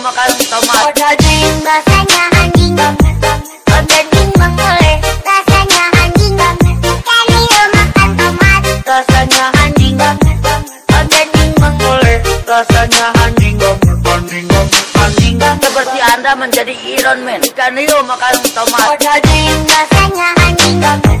Makan tomat. Oh daging rasanya anjing banget Oh daging mengoleh rasanya anjing banget Ikan hiu makan tomat Rasanya anjing banget. Oh daging mengoleh Rasanya anjing. Anjing. Anjing. Seperti anda menjadi Iron Man. Ikan hiu makan tomat. daging rasanya anjing banget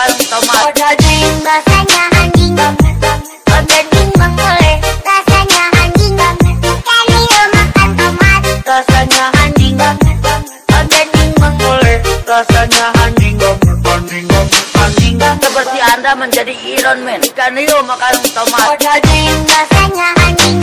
makan tomat. rasanya anjing rasanya anjing Ikan hiu makan tomat Rasanya anjing anjing. Anjing. Anjing. Seperti anda menjadi Iron Man. Ikan makan tomat. rasanya anjing